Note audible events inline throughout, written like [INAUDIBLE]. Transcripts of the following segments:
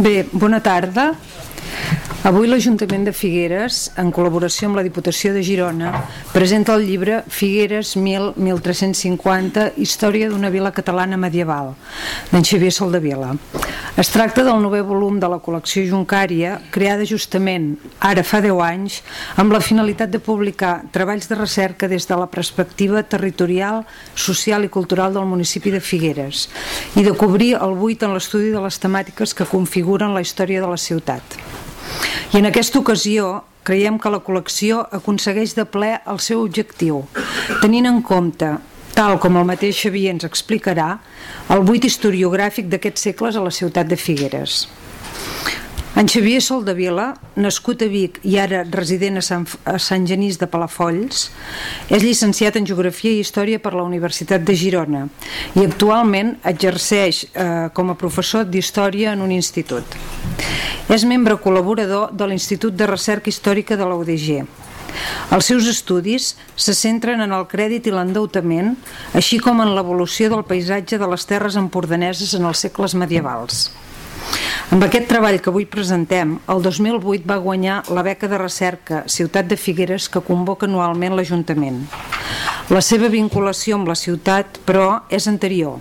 Bé, bona tarda. Avui l'Ajuntament de Figueres, en col·laboració amb la Diputació de Girona, presenta el llibre Figueres 1000-1350, Història d'una vila catalana medieval, d'en Xavier Soldavila. Es tracta del novè volum de la col·lecció Juncària, creada justament ara fa 10 anys, amb la finalitat de publicar treballs de recerca des de la perspectiva territorial, social i cultural del municipi de Figueres i de cobrir el buit en l'estudi de les temàtiques que configuren la història de la ciutat. I en aquesta ocasió creiem que la col·lecció aconsegueix de ple el seu objectiu, tenint en compte tal com el mateix Xavier ens explicarà, el buit historiogràfic d'aquests segles a la ciutat de Figueres. En Xavier Soldavila, nascut a Vic i ara resident a Sant, a Sant Genís de Palafolls, és llicenciat en Geografia i Història per la Universitat de Girona i actualment exerceix eh, com a professor d'Història en un institut. És membre col·laborador de l'Institut de Recerca Històrica de la UDG. Els seus estudis se centren en el crèdit i l'endeutament, així com en l'evolució del paisatge de les terres empordaneses en els segles medievals. Amb aquest treball que avui presentem, el 2008 va guanyar la beca de recerca Ciutat de Figueres que convoca anualment l'Ajuntament. La seva vinculació amb la ciutat, però, és anterior,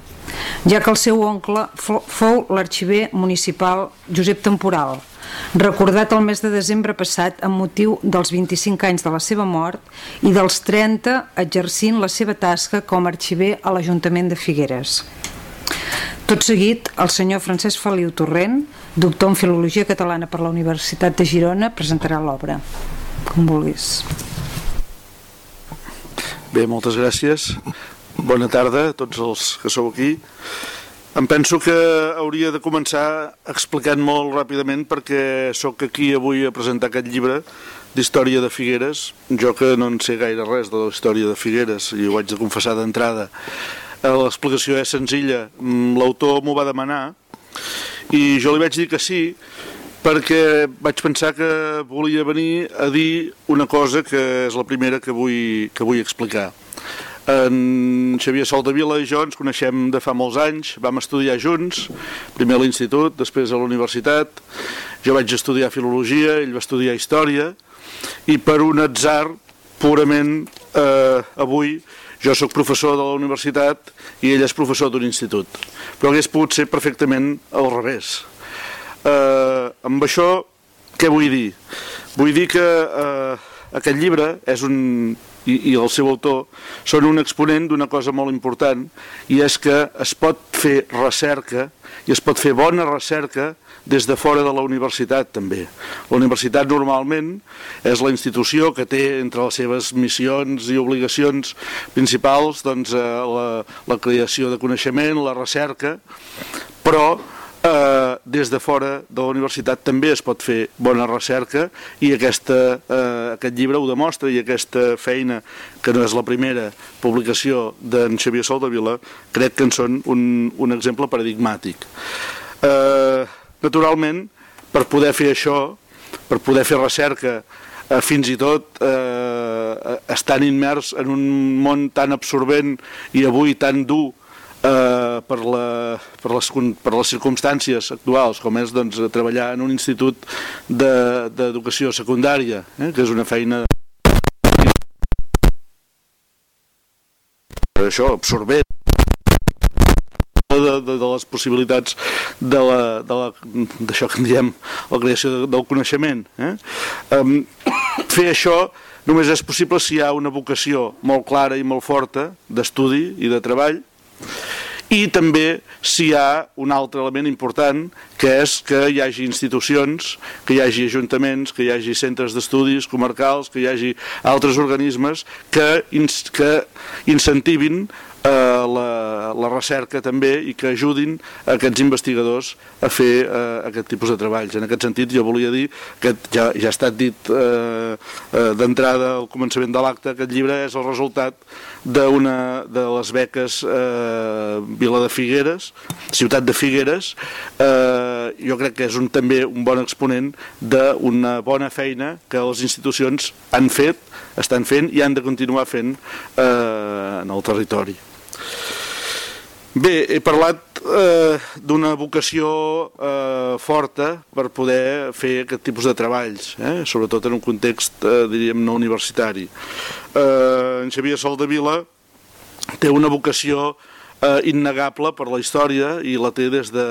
ja que el seu oncle fou l'arxiver municipal Josep Temporal, recordat el mes de desembre passat amb motiu dels 25 anys de la seva mort i dels 30 exercint la seva tasca com a arxiver a l'Ajuntament de Figueres. Tot seguit, el senyor Francesc Feliu Torrent, doctor en Filologia Catalana per la Universitat de Girona, presentarà l'obra. Com vulguis. Bé, moltes gràcies. Bona tarda a tots els que sou aquí. Em penso que hauria de començar explicant molt ràpidament perquè sóc aquí avui a presentar aquest llibre d'història de Figueres, jo que no en sé gaire res de la història de Figueres i ho haig de confessar d'entrada. L'explicació és senzilla, mm, l'autor m'ho va demanar i jo li vaig dir que sí perquè vaig pensar que volia venir a dir una cosa que és la primera que vull, que vull explicar. En Xavier Soldavila i jo ens coneixem de fa molts anys, vam estudiar junts, primer a l'institut, després a la universitat, jo vaig estudiar filologia, ell va estudiar història, i per un atzar purament eh, avui jo sóc professor de la universitat i ell és professor d'un institut, però hagués pogut ser perfectament al revés. Eh, amb això, què vull dir? Vull dir que eh, aquest llibre és un i, i el seu autor són un exponent d'una cosa molt important i és que es pot fer recerca i es pot fer bona recerca des de fora de la universitat també. La universitat normalment és la institució que té entre les seves missions i obligacions principals doncs, eh, la, la creació de coneixement, la recerca, però eh, des de fora de la universitat també es pot fer bona recerca i aquesta, eh, aquest llibre ho demostra i aquesta feina, que no és la primera publicació d'en Xavier Soldavila, crec que en són un, un exemple paradigmàtic. Eh, naturalment, per poder fer això, per poder fer recerca, eh, fins i tot eh, estan immers en un món tan absorbent i avui tan dur eh, per, la, per, les, per les circumstàncies actuals, com és doncs, treballar en un institut d'educació de, secundària, eh, que és una feina això, absorbent de, de, de les possibilitats de la, de d'això que en diem la creació de, del coneixement. Eh? Um, [COUGHS] fer això només és possible si hi ha una vocació molt clara i molt forta d'estudi i de treball i també si hi ha un altre element important que és que hi hagi institucions, que hi hagi ajuntaments, que hi hagi centres d'estudis comarcals, que hi hagi altres organismes que, que incentivin eh, la, la recerca també i que ajudin aquests investigadors a fer eh, aquest tipus de treballs. En aquest sentit jo volia dir que ja, ja ha estat dit eh, eh, d'entrada al començament de l'acte, aquest llibre és el resultat d'una de les beques eh, Vila de Figueres, ciutat de Figueres, eh, jo crec que és un, també un bon exponent d'una bona feina que les institucions han fet, estan fent i han de continuar fent eh, en el territori. Bé, he parlat eh, d'una vocació eh, forta per poder fer aquest tipus de treballs, eh, sobretot en un context, eh, diríem, no universitari. Eh, en Xavier Soldevila té una vocació eh, innegable per la història i la té des de,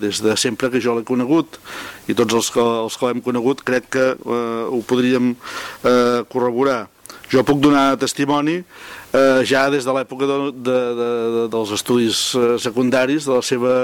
des de sempre que jo l'he conegut i tots els que, els que l'hem conegut crec que eh, ho podríem eh, corroborar. Jo puc donar testimoni eh, ja des de l'època de, de, de, de, dels estudis eh, secundaris de la seva,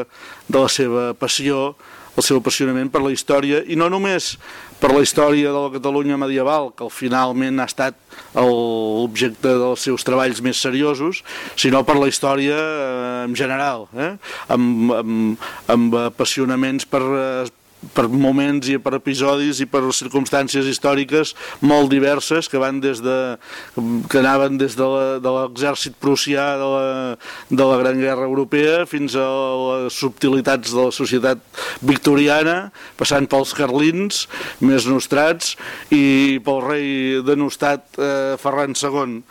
de la seva passió el seu apassionament per la història i no només per la història de la Catalunya medieval, que finalment ha estat l'objecte dels seus treballs més seriosos, sinó per la història eh, en general, eh? amb, amb, amb apassionaments per, eh, per moments i per episodis i per circumstàncies històriques molt diverses que van des de que anaven des de l'exèrcit prussià de la, de la Gran Guerra Europea fins a les subtilitats de la societat victoriana passant pels carlins més nostrats i pel rei denostat eh, Ferran II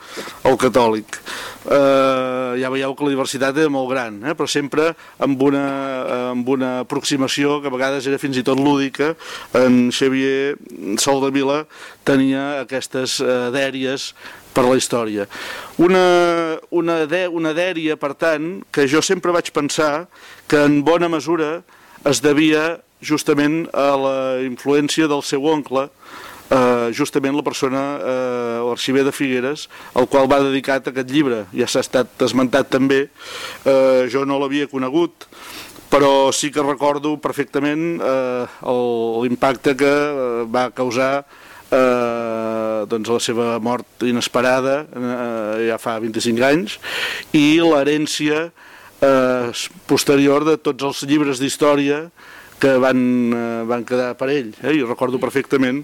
el catòlic eh, ja veieu que la diversitat era molt gran eh, però sempre amb una, amb una aproximació que a vegades era fins i tot lúdica, en Xavier Sol de Vila tenia aquestes eh, dèries per la història. Una, una, de, una dèria, per tant, que jo sempre vaig pensar que en bona mesura es devia justament a la influència del seu oncle, eh, justament la persona, eh, l'arxiver de Figueres, al qual va dedicat aquest llibre. Ja s'ha estat esmentat també, eh, jo no l'havia conegut, però sí que recordo perfectament eh, l'impacte que eh, va causar eh, doncs la seva mort inesperada eh, ja fa 25 anys i l'herència eh, posterior de tots els llibres d'història que van, eh, van quedar per ell eh? i recordo perfectament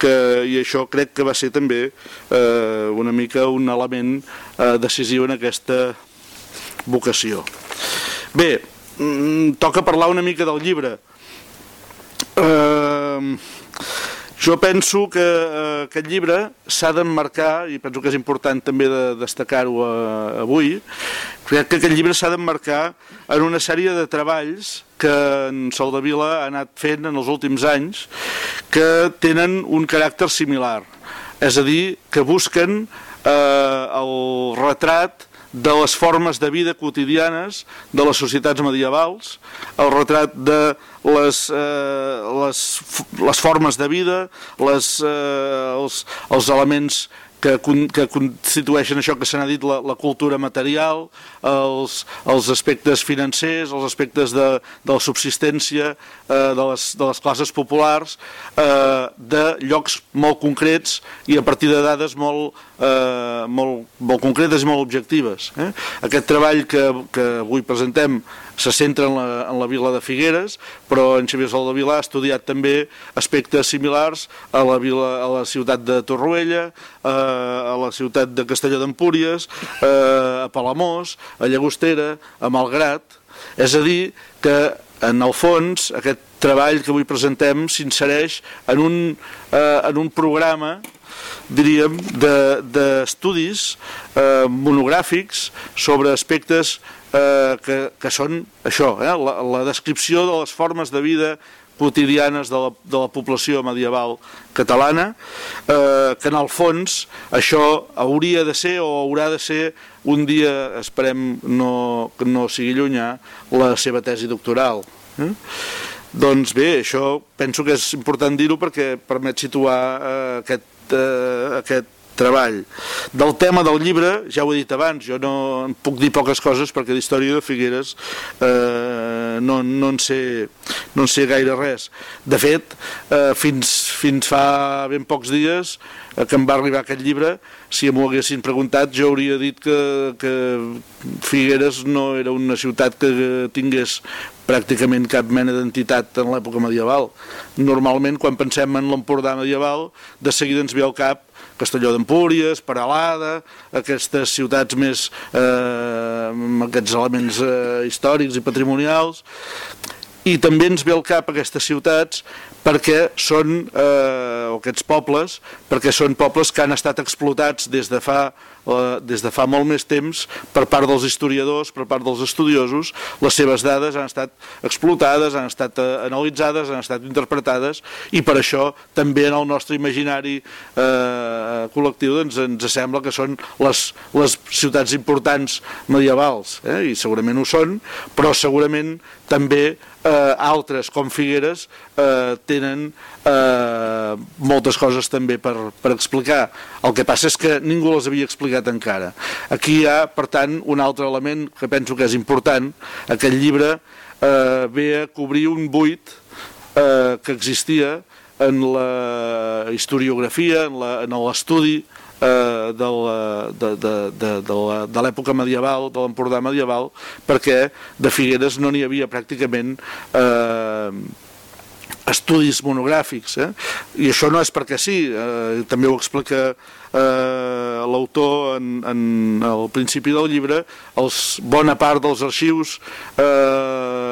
que i això crec que va ser també eh, una mica un element eh, decisiu en aquesta vocació bé, mm, toca parlar una mica del llibre. Uh, jo penso que uh, aquest llibre s'ha d'emmarcar, i penso que és important també de destacar-ho uh, avui, crec que aquest llibre s'ha d'emmarcar en una sèrie de treballs que en Soldavila ha anat fent en els últims anys que tenen un caràcter similar. És a dir, que busquen eh, el retrat de les formes de vida quotidianes de les societats medievals, el retrat de les, eh, les, les formes de vida, les, eh, els, els elements que, que constitueixen això que se n'ha dit la, la cultura material, els, els aspectes financers, els aspectes de, de la subsistència eh, de, les, de les classes populars, eh, de llocs molt concrets i a partir de dades molt, eh, molt, molt concretes i molt objectives. Eh? Aquest treball que, que avui presentem se centra en la, en la vila de Figueres, però en Xavier Sol de Vilà ha estudiat també aspectes similars a la, vila, a la ciutat de Torroella, eh, a la ciutat de Castelló d'Empúries, eh, a Palamós, a Llagostera, a Malgrat, és a dir, que en el fons aquest treball que avui presentem s'insereix en, un, eh, en un programa diríem, d'estudis de, eh, monogràfics sobre aspectes eh, que, que són això, eh, la, la descripció de les formes de vida quotidianes de la, de la població medieval catalana, eh, que en el fons això hauria de ser o haurà de ser un dia, esperem no, que no sigui llunyà, la seva tesi doctoral. Eh? Doncs bé, això penso que és important dir-ho perquè permet situar eh, aquest, eh, aquest treball. Del tema del llibre, ja ho he dit abans, jo no en puc dir poques coses perquè d'història de Figueres eh, no, no, en sé, no en sé gaire res. De fet, eh, fins, fins fa ben pocs dies eh, que em va arribar aquest llibre, si m'ho haguessin preguntat jo hauria dit que, que Figueres no era una ciutat que tingués pràcticament cap mena d'entitat en l'època medieval. Normalment, quan pensem en l'Empordà medieval, de seguida ens ve al cap Castelló d'Empúries, Peralada, aquestes ciutats més eh, amb aquests elements eh, històrics i patrimonials. i també ens ve al cap aquestes ciutats perquè són, eh, o aquests pobles, perquè són pobles que han estat explotats des de fa eh, des de fa molt més temps per part dels historiadors, per part dels estudiosos, les seves dades han estat explotades, han estat eh, analitzades, han estat interpretades i per això també en el nostre imaginari eh, col·lectiu doncs, ens sembla que són les, les ciutats importants medievals eh, i segurament ho són, però segurament també eh, altres com Figueres eh, tenen eh, moltes coses també per, per explicar. El que passa és que ningú les havia explicat encara. Aquí hi ha, per tant, un altre element que penso que és important. Aquest llibre eh, ve a cobrir un buit eh, que existia en la historiografia, en l'estudi eh, de l'època medieval, de l'Empordà medieval, perquè de Figueres no n'hi havia pràcticament eh, estudis monogràfics. Eh? I això no és perquè sí, eh, també ho explica eh, l'autor en, en el principi del llibre, els, bona part dels arxius eh,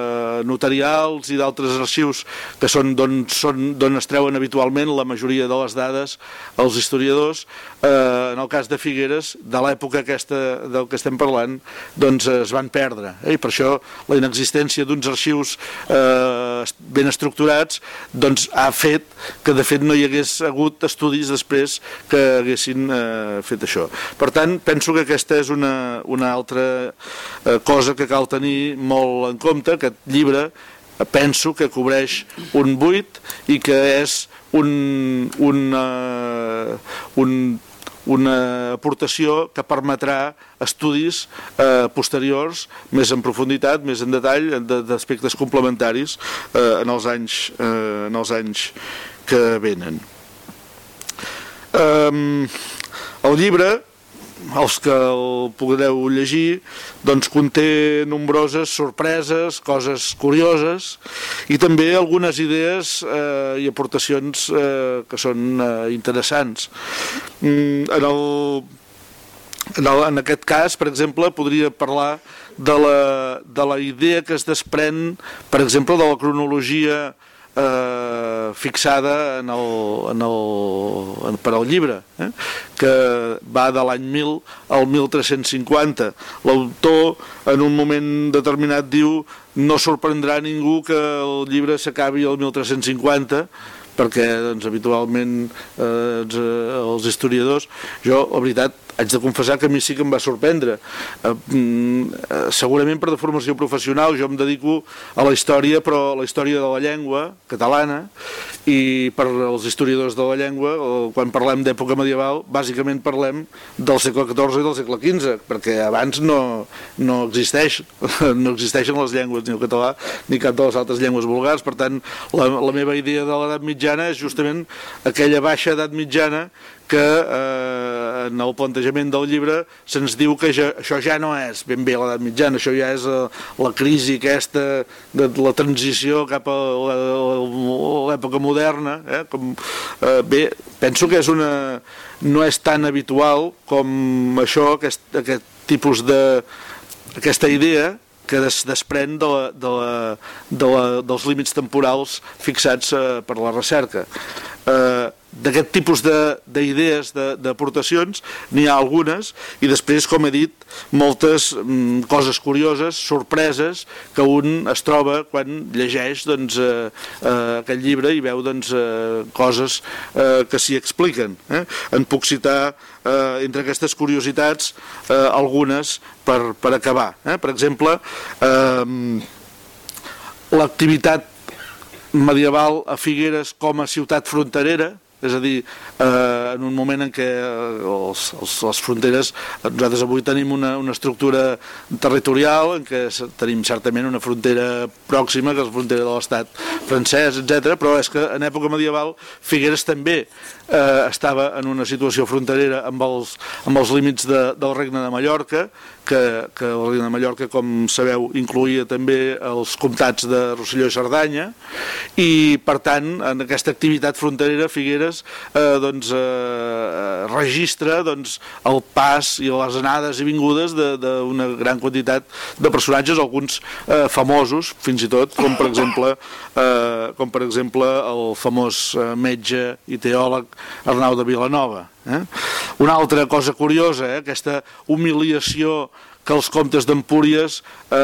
notarials i d'altres arxius que són d'on es treuen habitualment la majoria de les dades els historiadors, eh, en el cas de Figueres, de l'època aquesta del que estem parlant, doncs es van perdre. Eh? I per això la inexistència d'uns arxius eh, ben estructurats doncs ha fet que de fet no hi hagués hagut estudis després que haguessin eh, fet això. Per tant, penso que aquesta és una, una altra eh, cosa que cal tenir molt en compte, aquest llibre eh, penso que cobreix un buit i que és un, un, uh, un una aportació que permetrà estudis eh, posteriors més en profunditat, més en detall d'aspectes complementaris eh, en, els anys, eh, en els anys que venen. Eh, el llibre els que el podreu llegir, doncs conté nombroses sorpreses, coses curioses i també algunes idees eh, i aportacions eh, que són eh, interessants. Mm, en, el, en, el, en aquest cas, per exemple, podria parlar de la, de la idea que es desprèn, per exemple, de la cronologia eh, fixada en el, en el, en, per al llibre, eh, que va de l'any 1000 al 1350. L'autor en un moment determinat diu no sorprendrà ningú que el llibre s'acabi al 1350 perquè doncs, habitualment eh, els historiadors, jo la veritat haig de confessar que a mi sí que em va sorprendre. Eh, mm, eh, segurament per deformació professional, jo em dedico a la història, però a la història de la llengua catalana, i per als historiadors de la llengua, quan parlem d'època medieval, bàsicament parlem del segle XIV i del segle XV, perquè abans no, no existeix, [LAUGHS] no existeixen les llengües, ni el català, ni cap de les altres llengües vulgars, per tant, la, la meva idea de l'edat mitjana és justament aquella baixa edat mitjana que eh, en el plantejament del llibre se'ns diu que ja, això ja no és ben bé l'edat mitjana, això ja és eh, la crisi aquesta de la transició cap a l'època moderna. Eh? Com, eh, bé, penso que és una, no és tan habitual com això, aquest, aquest tipus de aquesta idea que es desprèn de la, de la, de la, dels límits temporals fixats eh, per la recerca. Eh, d'aquest tipus d'idees, d'aportacions, n'hi ha algunes, i després, com he dit, moltes mm, coses curioses, sorpreses, que un es troba quan llegeix doncs, eh, eh, aquest llibre i veu doncs, eh, coses eh, que s'hi expliquen. Eh? En puc citar, eh, entre aquestes curiositats, eh, algunes per, per acabar. Eh? Per exemple, eh, l'activitat medieval a Figueres com a ciutat fronterera, és a dir, eh, en un moment en què els, els, les fronteres, nosaltres avui tenim una, una estructura territorial en què tenim certament una frontera pròxima, que és la frontera de l'estat francès, etc. però és que en època medieval Figueres també eh, estava en una situació fronterera amb els, amb els límits de, del regne de Mallorca, que, que el regne de Mallorca, com sabeu, incluïa també els comtats de Rosselló i Cerdanya, i per tant, en aquesta activitat fronterera, Figueres eh, doncs, eh, registra doncs, el pas i les anades i vingudes d'una gran quantitat de personatges, alguns eh, famosos, fins i tot, com per exemple, eh, com per exemple el famós eh, metge i teòleg Arnau de Vilanova. Eh? Una altra cosa curiosa, eh, aquesta humiliació que els comtes d'Empúries eh,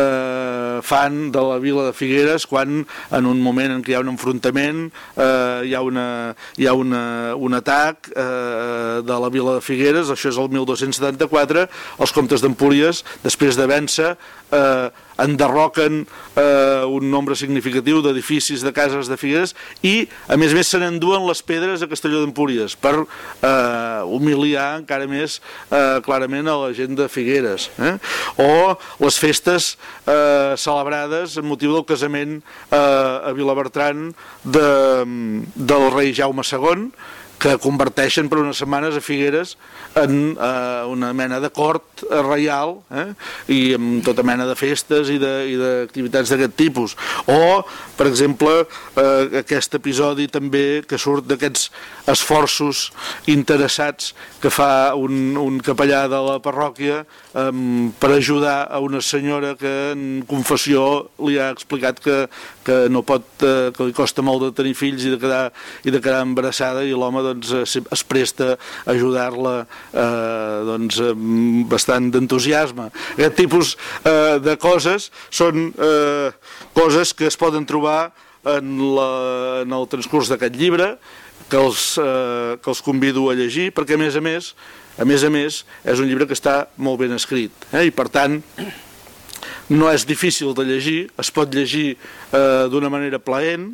fan de la vila de Figueres quan en un moment en què hi ha un enfrontament eh, hi ha, una, hi ha una, un atac eh, de la vila de Figueres, això és el 1274 els comtes d'Empúries després de vèncer eh, enderroquen eh, un nombre significatiu d'edificis de cases de Figueres i a més a més se n'enduen les pedres a Castelló d'Empúries per eh, humiliar encara més eh, clarament a la gent de Figueres eh? o les festes eh, celebrades en motiu del casament eh, a Vilabertran de, del rei Jaume II que converteixen per unes setmanes a Figueres en eh, una mena de cort reial eh? i amb tota mena de festes i d'activitats d'aquest tipus o per exemple eh, aquest episodi també que surt d'aquests esforços interessats que fa un, un capellà de la parròquia eh, per ajudar a una senyora que en confessió li ha explicat que, que no pot, eh, que li costa molt de tenir fills i de quedar, i de quedar embarassada i l'home doncs, es presta a ajudar-la eh, doncs, bastant d'entusiasme. Aquest tipus eh, de coses són eh, coses que es poden trobar en, la, en el transcurs d'aquest llibre, que els, eh, que els convido a llegir, perquè a més a més, a més a més, és un llibre que està molt ben escrit, eh? i per tant, no és difícil de llegir, es pot llegir eh, d'una manera plaent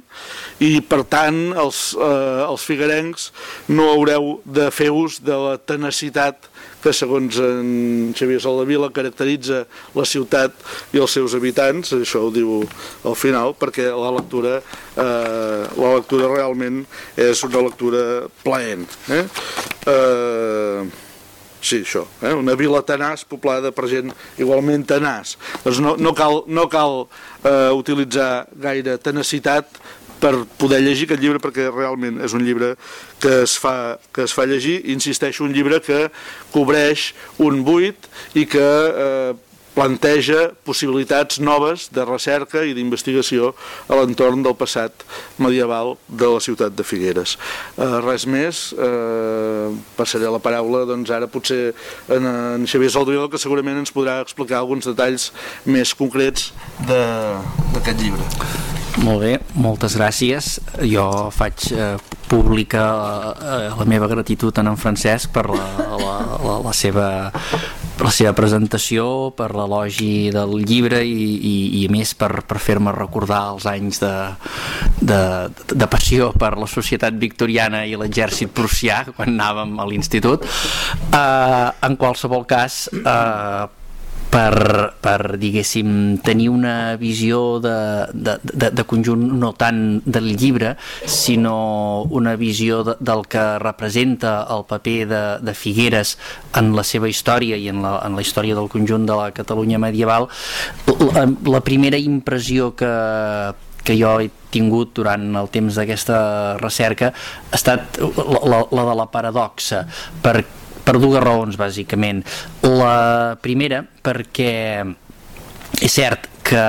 i per tant els, eh, els figuerencs no haureu de fer ús de la tenacitat que segons en Xavier Soldavila caracteritza la ciutat i els seus habitants, això ho diu al final, perquè la lectura, eh, la lectura realment és una lectura plaent. Eh? Eh, Sí, això, eh? una vila tenaç poblada per gent igualment tenaç. Doncs no, no cal, no cal eh, utilitzar gaire tenacitat per poder llegir aquest llibre perquè realment és un llibre que es fa, que es fa llegir, insisteixo, un llibre que cobreix un buit i que eh, planteja possibilitats noves de recerca i d'investigació a l'entorn del passat medieval de la ciutat de Figueres. Eh, res més, eh, passaré la paraula doncs, ara potser en, en Xavier Soldriol que segurament ens podrà explicar alguns detalls més concrets d'aquest llibre. Molt bé, moltes gràcies. Jo faig eh, pública eh, la meva gratitud en en Francesc per la, la, la, la seva la seva presentació, per l'elogi del llibre i, i, i més per, per fer-me recordar els anys de, de, de passió per la societat victoriana i l'exèrcit prussià quan anàvem a l'institut. Uh, en qualsevol cas, uh, per, per diguéssim, tenir una visió de, de, de, de conjunt no tant del llibre, sinó una visió de, del que representa el paper de, de Figueres en la seva història i en la, en la història del conjunt de la Catalunya medieval, la, la primera impressió que, que jo he tingut durant el temps d'aquesta recerca ha estat la, la, la de la paradoxa, perquè per dues raons, bàsicament. La primera, perquè és cert que,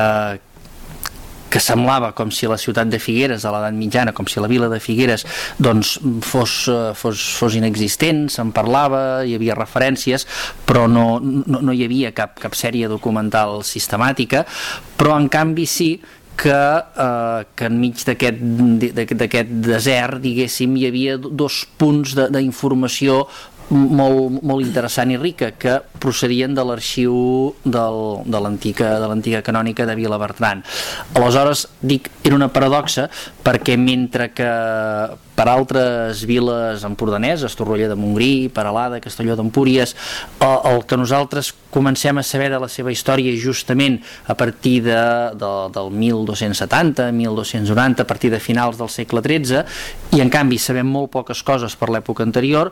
que semblava com si la ciutat de Figueres a l'edat mitjana, com si la vila de Figueres doncs fos, fos, fos inexistent, se'n parlava, hi havia referències, però no, no, no hi havia cap, cap sèrie documental sistemàtica, però en canvi sí que, eh, que enmig d'aquest desert, diguéssim, hi havia dos punts d'informació molt, molt interessant i rica que procedien de l'arxiu de l'antiga canònica de Vila Bertran. Aleshores, dic, era una paradoxa perquè mentre que per altres viles empordaneses, Torroella de Montgrí, Peralada, Castelló d'Empúries, el, el que nosaltres comencem a saber de la seva història justament a partir de, de, del 1270, 1290, a partir de finals del segle XIII, i en canvi sabem molt poques coses per l'època anterior,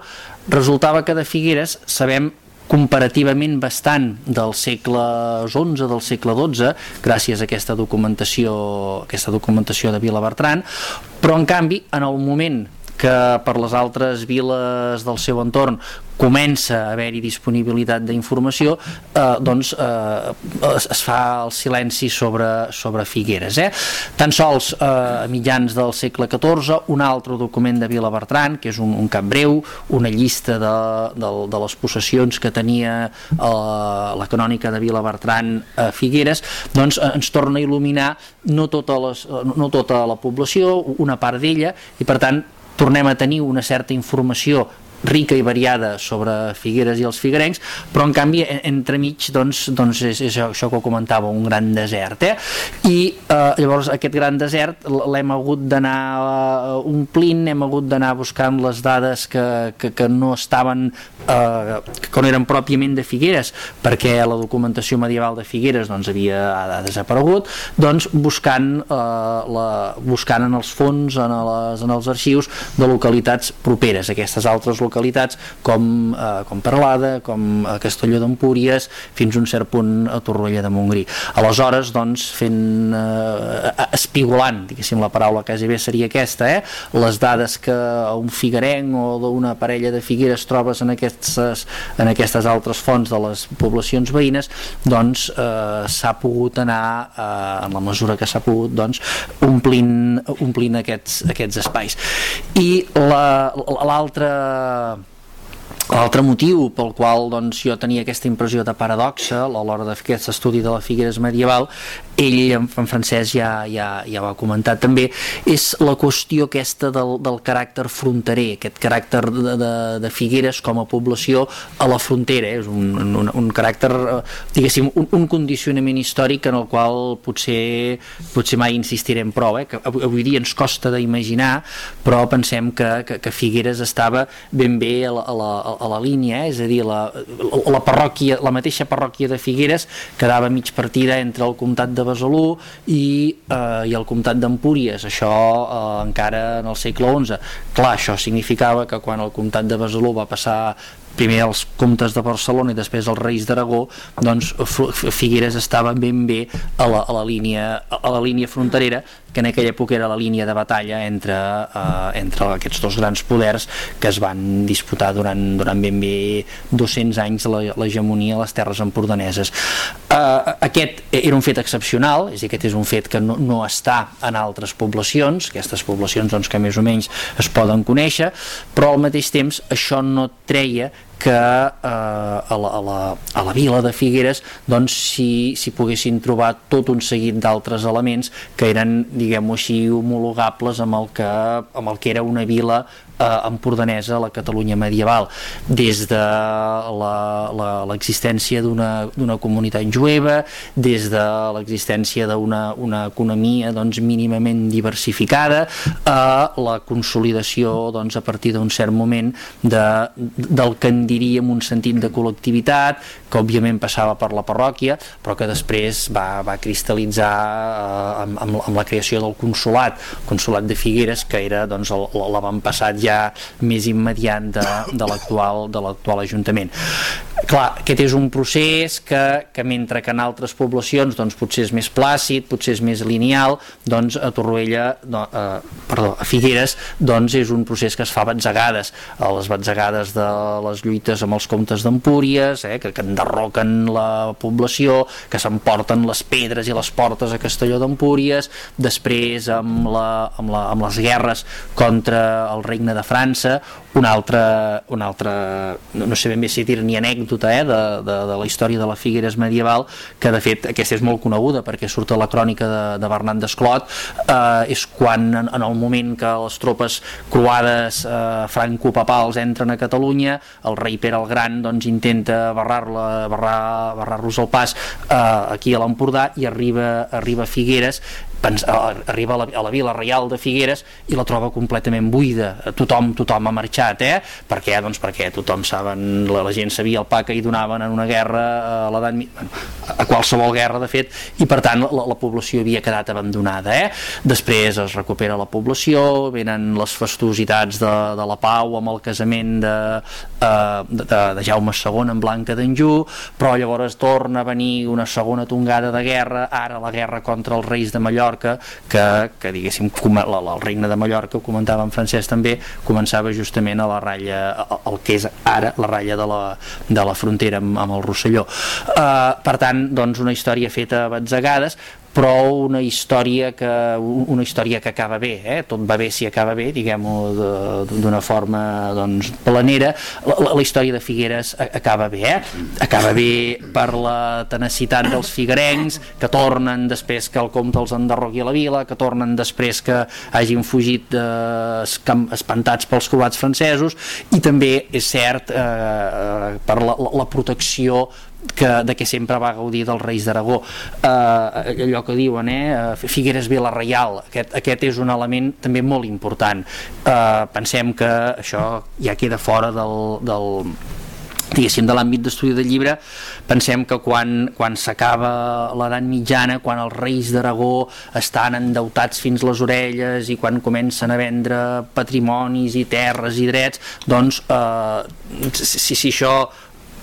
resultava que de Figueres sabem comparativament bastant del segle XI, del segle XII, gràcies a aquesta documentació, aquesta documentació de Vila Bertran, però en canvi, en el moment que per les altres viles del seu entorn comença a haver-hi disponibilitat d'informació eh, doncs eh, es, es fa el silenci sobre, sobre Figueres eh? tan sols eh, a mitjans del segle XIV un altre document de Vila Bertran que és un, un cap breu una llista de, de, de les possessions que tenia eh, la canònica de Vila Bertran a Figueres doncs eh, ens torna a il·luminar no tota, les, no tota la població una part d'ella i per tant tornem a tenir una certa informació rica i variada sobre Figueres i els figuerencs, però en canvi entremig doncs, doncs és, és això que comentava, un gran desert eh? i eh, llavors aquest gran desert l'hem hagut d'anar uh, omplint, hem hagut d'anar buscant les dades que, que, que no estaven eh, que no eren pròpiament de Figueres perquè la documentació medieval de Figueres doncs havia desaparegut doncs buscant, eh, la, buscant en els fons en, les, en els arxius de localitats properes, aquestes altres localitats com, eh, com Perlada, com a Castelló d'Empúries, fins a un cert punt a Torroella de Montgrí. Aleshores, doncs, fent, eh, espigolant, diguéssim, la paraula quasi bé seria aquesta, eh? les dades que un figuerenc o d'una parella de figueres trobes en aquestes, en aquestes altres fonts de les poblacions veïnes, doncs eh, s'ha pogut anar, eh, en la mesura que s'ha pogut, doncs, omplint, omplint aquests, aquests espais. I l'altre la, L'altre motiu pel qual doncs, jo tenia aquesta impressió de paradoxa a l'hora de fer aquest estudi de la Figueres medieval, ell en, en ja, ja, ja ho ha comentat també, és la qüestió aquesta del, del caràcter fronterer, aquest caràcter de, de, de Figueres com a població a la frontera, és un, un, un caràcter, diguéssim, un, un condicionament històric en el qual potser, potser mai insistirem prou, eh? que avui dia ens costa d'imaginar, però pensem que, que, que Figueres estava ben bé a la, a la, a la línia, eh? és a dir, la, la, parròquia, la mateixa parròquia de Figueres quedava mig partida entre el comtat de Besalú i, eh, i el comtat d'Empúries, això eh, encara en el segle XI. Clar, això significava que quan el comtat de Besalú va passar primer els comtes de Barcelona i després els reis d'Aragó doncs Figueres estava ben bé a la, a la, línia, a la línia fronterera que en aquella època era la línia de batalla entre, uh, entre aquests dos grans poders que es van disputar durant, durant ben bé 200 anys l'hegemonia a les terres empordaneses. Uh, aquest era un fet excepcional, és dir, aquest és un fet que no, no està en altres poblacions, aquestes poblacions doncs, que més o menys es poden conèixer, però al mateix temps això no treia que eh, a, la, a, la, a la vila de Figueres doncs si, si poguessin trobar tot un seguit d'altres elements que eren, diguem-ho així, homologables amb el, que, amb el que era una vila eh, empordanesa a la Catalunya medieval, des de l'existència d'una comunitat jueva, des de l'existència d'una una economia doncs, mínimament diversificada, a la consolidació doncs, a partir d'un cert moment de, del que diríem un sentit de col·lectivitat, que òbviament passava per la parròquia, però que després va, va cristal·litzar eh, amb, amb, amb la creació del consolat, consolat de Figueres, que era doncs, l'avantpassat ja més immediat de, de l'actual Ajuntament. Clar, aquest és un procés que, que mentre que en altres poblacions doncs, potser és més plàcid, potser és més lineal, doncs a Torroella, no, eh, perdó, a Figueres, doncs és un procés que es fa batzegades, a les batzegades de les lluites amb els comtes d'Empúries, eh, que, que enderroquen la població, que s'emporten les pedres i les portes a Castelló d'Empúries, després amb, la, amb, la, amb les guerres contra el regne de França, una altra, una altra no sé ben bé si dir ni anècdota eh, de, de, de la història de la Figueres medieval, que de fet aquesta és molt coneguda perquè surt a la crònica de, de Bernat d'Esclot, eh, és quan en, en el moment que les tropes croades eh, franco-papals entren a Catalunya, el rei Pere el Gran doncs, intenta barrar-los barrar, barrar el pas eh, aquí a l'Empordà i arriba, arriba a Figueres arriba a la, a la vila reial de Figueres i la troba completament buida tothom, tothom ha marxat eh? per què? Doncs perquè tothom saben la, la gent sabia el pa que hi donaven en una guerra a l'edat a qualsevol guerra de fet i per tant la, la població havia quedat abandonada eh? després es recupera la població venen les festuositats de, de la pau amb el casament de, eh, de, de Jaume II en Blanca d'Anjou però llavors torna a venir una segona tongada de guerra ara la guerra contra els reis de Mallorca Mallorca que, que diguéssim, el regne de Mallorca, ho comentava en francès també, començava justament a la ratlla, el que és ara la ratlla de la, de la frontera amb, amb el Rosselló. Uh, per tant, doncs, una història feta a batzegades, però una història que, una història que acaba bé, eh? tot va bé si acaba bé, diguem-ho d'una forma doncs, planera, la, la, la història de Figueres acaba bé, eh? acaba bé per la tenacitat dels figuerencs, que tornen després que el comte els enderrogui a la vila, que tornen després que hagin fugit eh, espantats pels croats francesos, i també és cert eh, eh per la, la protecció que, de què sempre va gaudir dels Reis d'Aragó. Eh, allò que diuen eh, Figueres Vila Reial. Aquest, aquest és un element també molt important. Eh, pensem que això ja queda fora del, del diguéssim, de l'àmbit d'estudi del llibre, pensem que quan, quan s'acaba l'edat mitjana, quan els reis d'Aragó estan endeutats fins les orelles i quan comencen a vendre patrimonis i terres i drets, doncs eh, si, si això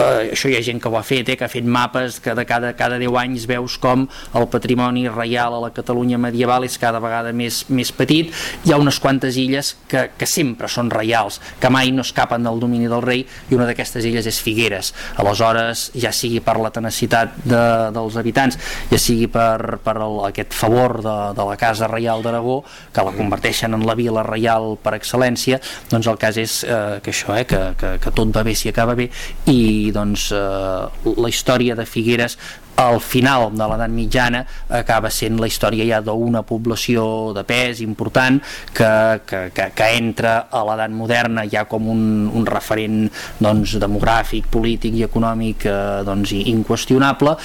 eh, això hi ha gent que ho ha fet, eh, que ha fet mapes que de cada, cada 10 anys veus com el patrimoni reial a la Catalunya medieval és cada vegada més, més petit. Hi ha unes quantes illes que, que sempre són reials, que mai no escapen del domini del rei i una d'aquestes illes és Figueres. Aleshores ja sigui per la tenacitat de, dels habitants ja sigui per, per el, aquest favor de, de la Casa Reial d'Aragó que la converteixen en la vila reial per excel·lència doncs el cas és eh, que això, eh, que, que, que tot va bé si acaba bé i doncs, eh, la història de Figueres al final de l'edat mitjana acaba sent la història ja d'una població de pes important que, que, que, que entra a l'edat moderna ja com un, un referent doncs, demogràfic, polític i econòmic eh, doncs, inqüestionable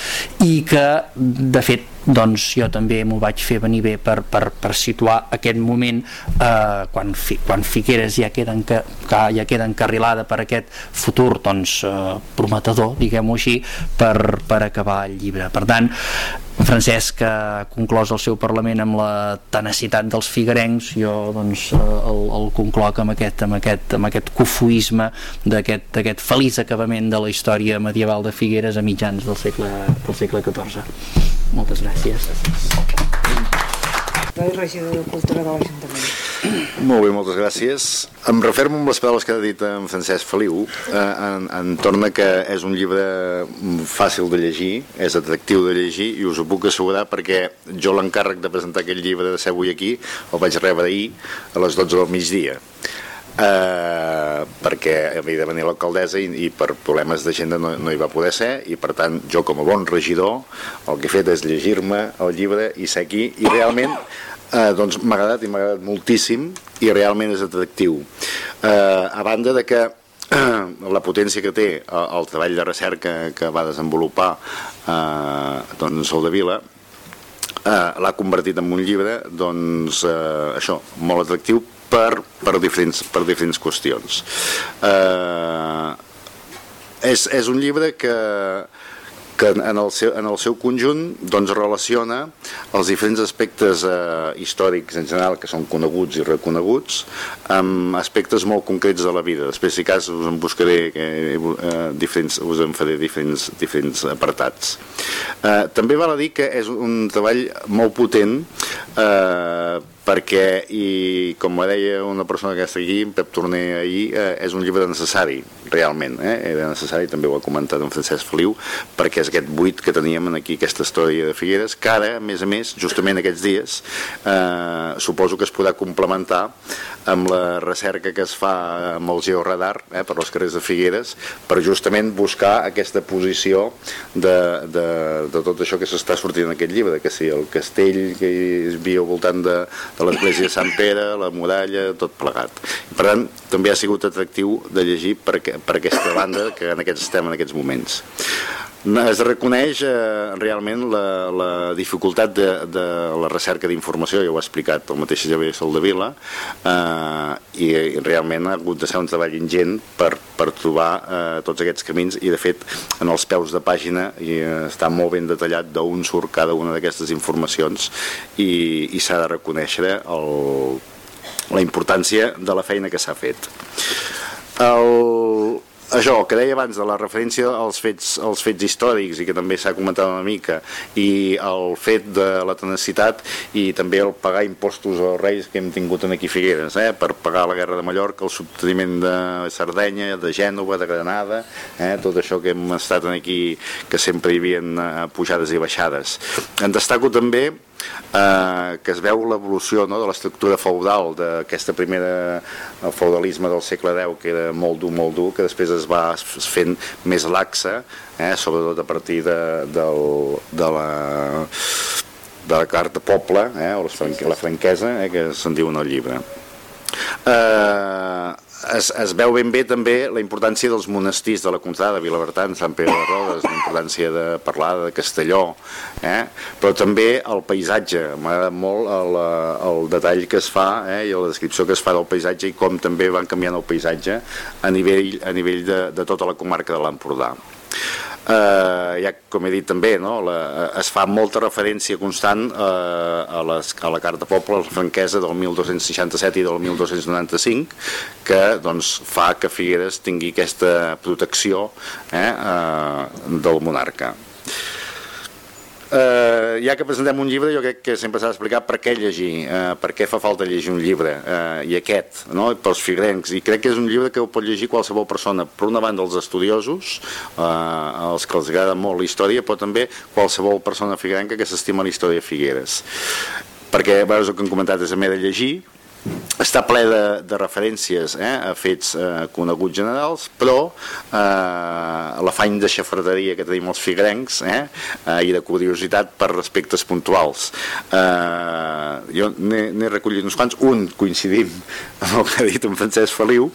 i que de fet doncs jo també m'ho vaig fer venir bé per, per, per situar aquest moment eh, quan, fi, quan Figueres ja queda, enca, ja queda encarrilada per aquest futur doncs, eh, prometedor, diguem-ho així, per, per acabar el llibre. Per tant, Francesc ha conclòs el seu Parlament amb la tenacitat dels figuerencs, jo doncs, eh, el, el concloc amb aquest, amb aquest, amb aquest cofuisme d'aquest feliç acabament de la història medieval de Figueres a mitjans del segle, del segle XIV. Moltes gràcies. El regidor de Cultura de l'Ajuntament. Molt bé, moltes gràcies. Em refermo amb les paraules que ha dit en Francesc Feliu, eh, en, en torna que és un llibre fàcil de llegir, és atractiu de llegir, i us ho puc assegurar perquè jo l'encàrrec de presentar aquest llibre de ser avui aquí el vaig rebre ahir a les 12 del migdia. Uh, perquè havia de venir l'alcaldessa i, i per problemes d'agenda no, no hi va poder ser i per tant jo com a bon regidor el que he fet és llegir-me el llibre i ser aquí i realment eh, doncs m'ha agradat i m'ha agradat moltíssim i realment és atractiu. Eh, a banda de que eh, [CLEARS THROAT] la potència que té el, el treball de recerca que va desenvolupar eh, doncs Sol de Vila eh, l'ha convertit en un llibre doncs eh, això, molt atractiu per, per, diferents, per diferents qüestions. Eh, és, és un llibre que que en el seu, en el seu conjunt doncs, relaciona els diferents aspectes eh, històrics en general que són coneguts i reconeguts amb aspectes molt concrets de la vida. Després, si cas, us en buscaré eh, eh, diferents, us en faré diferents, diferents apartats. Eh, també val a dir que és un treball molt potent eh, perquè, i com deia una persona que està aquí, Pep Torner ahir, eh, és un llibre necessari, realment, eh? era necessari, també ho ha comentat en Francesc Feliu, perquè és aquest buit que teníem aquí, aquesta història de Figueres, que ara, a més a més, justament aquests dies, eh, suposo que es podrà complementar amb la recerca que es fa amb el georadar eh, per als carrers de Figueres per justament buscar aquesta posició de, de, de tot això que s'està sortint en aquest llibre, que si el castell que hi havia al voltant de, de l'església de Sant Pere, la muralla, tot plegat. Per tant, també ha sigut atractiu de llegir per, per aquesta banda que en aquests estem en aquests moments es reconeix eh, realment la, la dificultat de, de la recerca d'informació, ja ho ha explicat el mateix Javier Soldevila, eh, i, i realment ha hagut de ser un treball ingent per, per trobar eh, tots aquests camins i de fet en els peus de pàgina i, eh, està molt ben detallat d'on surt cada una d'aquestes informacions i, i s'ha de reconèixer el, la importància de la feina que s'ha fet. El, això que deia abans de la referència als fets, als fets històrics i que també s'ha comentat una mica i el fet de la tenacitat i també el pagar impostos als reis que hem tingut aquí a Figueres eh? per pagar la guerra de Mallorca, el subteniment de Sardenya, de Gènova, de Granada eh? tot això que hem estat aquí que sempre hi havia eh, pujades i baixades en destaco també eh, que es veu l'evolució no, de l'estructura feudal d'aquesta primera feudalisme del segle X que era molt dur, molt dur, que després es va fent més laxa, eh, sobretot a partir de, del, de la de la carta poble, eh, o la franquesa, eh, que se'n diu en el llibre. Eh, es, es veu ben bé també la importància dels monestirs de la contrada, Vilabertran, Sant Pere de Rodes, la importància de parlar de Castelló, eh? però també el paisatge, m'agrada molt el, el detall que es fa eh? i la descripció que es fa del paisatge i com també van canviant el paisatge a nivell, a nivell de, de tota la comarca de l'Empordà eh, ja com he dit també no, la, es fa molta referència constant eh, a, les, a la Carta Poble, la franquesa del 1267 i del 1295 que doncs, fa que Figueres tingui aquesta protecció eh, eh, del monarca eh, ja que presentem un llibre jo crec que sempre s'ha d'explicar per què llegir eh, per què fa falta llegir un llibre eh, i aquest, no? pels figrencs i crec que és un llibre que ho pot llegir qualsevol persona. Per una banda els estudiosos eh, els que els agrada molt la història però també qualsevol persona figrenca que s'estima la història de Figueres. Perquè vegades el que hem comentat és a més de llegir està ple de, de referències eh, a fets eh, coneguts generals, però eh, l'afany de xafraderia que tenim els figrencs eh, eh, i de curiositat per respectes puntuals. Eh, jo n'he recollit uns quants, un coincidim amb el que ha dit en Francesc Feliu,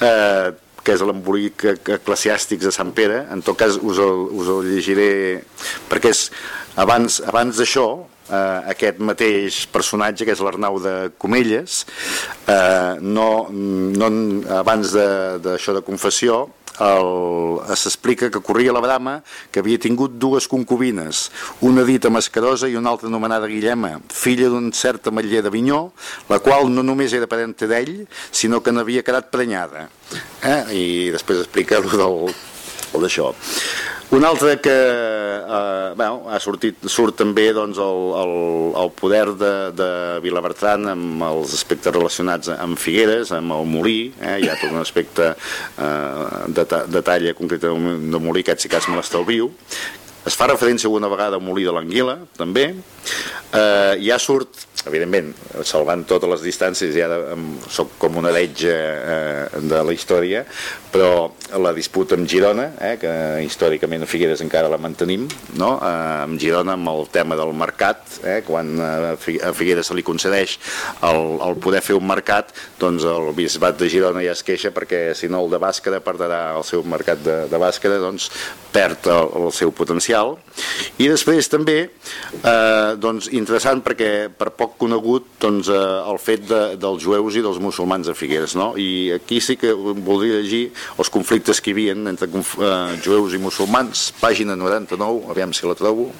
eh, que és l'embolic eclesiàstics de Sant Pere, en tot cas us el, us el llegiré perquè és abans, abans d'això eh, aquest mateix personatge que és l'Arnau de Comelles eh, no, no, abans d'això de, de confessió s'explica que corria la brama que havia tingut dues concubines, una dita Mascarosa i una altra anomenada Guillema, filla d'un cert ametller de Vinyó, la qual no només era parenta d'ell, sinó que n'havia quedat prenyada. Eh? I després explica el del d'això. Un altre que eh, bueno, ha sortit, surt també doncs, el, el, el poder de, de Vilabertran amb els aspectes relacionats amb Figueres, amb el Molí, eh, hi ha tot un aspecte eh, de, de talla concreta de Molí, aquest sí que me l'estalvio, es fa referència alguna vegada al Molí de l'Anguila, també. Eh, ja surt evidentment, salvant totes les distàncies, ja de, com una heretge eh, de la història, però la disputa amb Girona, eh, que històricament a Figueres encara la mantenim, no? eh, amb Girona amb el tema del mercat, eh, quan a Figueres se li concedeix el, el poder fer un mercat, doncs el bisbat de Girona ja es queixa perquè si no el de Bàscara perdrà el seu mercat de, de Bàscara, doncs perd el, el seu potencial. I després també, eh, doncs interessant perquè per poc conegut doncs, eh, el fet de, dels jueus i dels musulmans a Figueres no? i aquí sí que voldria llegir els conflictes que hi havia entre eh, jueus i musulmans pàgina 99, aviam si la trobo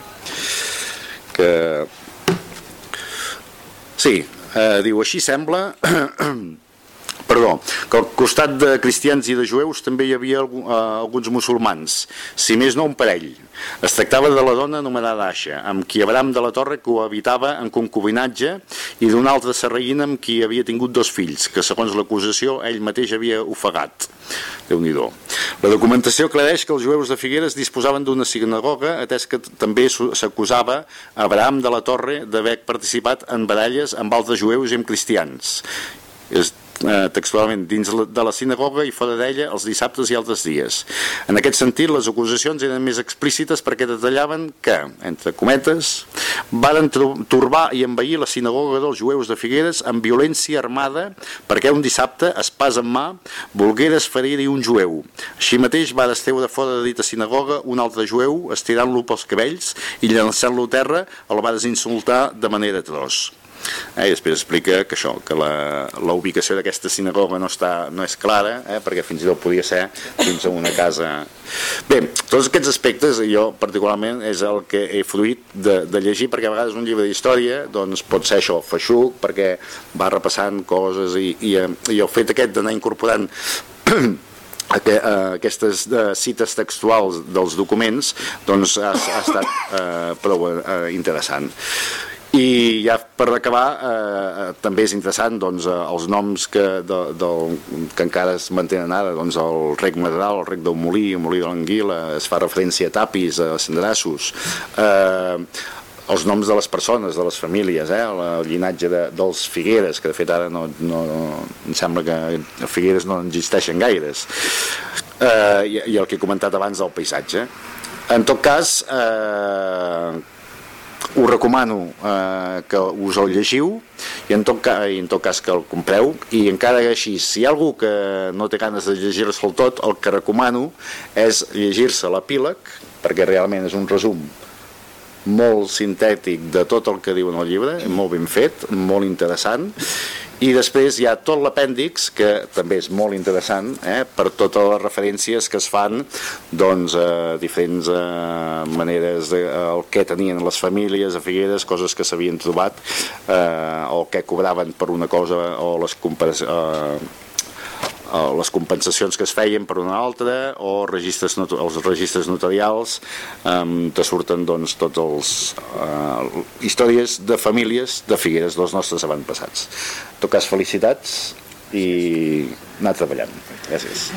que sí, eh, diu així sembla [CLEARS THROAT] perdó, que al costat de cristians i de jueus també hi havia uh, alguns musulmans, si més no un parell. Es tractava de la dona anomenada Aixa, amb qui Abram de la Torre cohabitava en concubinatge i d'una altra serraïna amb qui havia tingut dos fills, que segons l'acusació ell mateix havia ofegat. déu nhi La documentació aclareix que els jueus de Figueres disposaven d'una sinagoga, atès que també s'acusava Abraham de la Torre d'haver participat en baralles amb altres jueus i amb cristians. És eh, textualment dins de la sinagoga i fora d'ella els dissabtes i altres dies. En aquest sentit, les acusacions eren més explícites perquè detallaven que, entre cometes, varen turbar i envair la sinagoga dels jueus de Figueres amb violència armada perquè un dissabte, espàs en mà, volgueres ferir-hi un jueu. Així mateix va destreure fora de dita sinagoga un altre jueu, estirant-lo pels cabells i llançant-lo a terra, el va desinsultar de manera atroç. Eh, I després explica que això, que la, la ubicació d'aquesta sinagoga no, està, no és clara, eh, perquè fins i tot podia ser fins a una casa... Bé, tots aquests aspectes jo particularment és el que he fruit de, de llegir, perquè a vegades un llibre d'història doncs pot ser això, feixuc, perquè va repassant coses i, i, i el fet aquest d'anar incorporant [CLEARS THROAT] Aqu aquestes uh, cites textuals dels documents doncs ha, ha estat uh, prou uh, interessant i ja per acabar eh, també és interessant doncs, els noms que, de, de, que encara es mantenen ara doncs, el rec Madral, el rec del Molí el Molí de l'Anguila, es fa referència a Tapis a Sendrassos eh, els noms de les persones, de les famílies, eh? el llinatge de, dels Figueres, que de fet ara no, no, em sembla que Figueres no existeixen gaires, eh, i, i el que he comentat abans del paisatge. En tot cas, eh, us recomano eh, que us el llegiu i en, tot cas, i en tot cas que el compreu. I encara que així, si hi ha algú que no té ganes de llegir-se'l tot, el que recomano és llegir-se l'epíleg perquè realment és un resum molt sintètic de tot el que diu en el llibre, molt ben fet, molt interessant, i després hi ha tot l'apèndix, que també és molt interessant, eh, per totes les referències que es fan doncs, a diferents eh, maneres de, el que tenien les famílies a Figueres, coses que s'havien trobat, eh, o què cobraven per una cosa, o les comparacions... Eh, les compensacions que es feien per una altra o registres, els registres notarials um, te surten doncs, tots els uh, històries de famílies de Figueres dels nostres avantpassats. En tot cas, felicitats i anar treballant. Gràcies.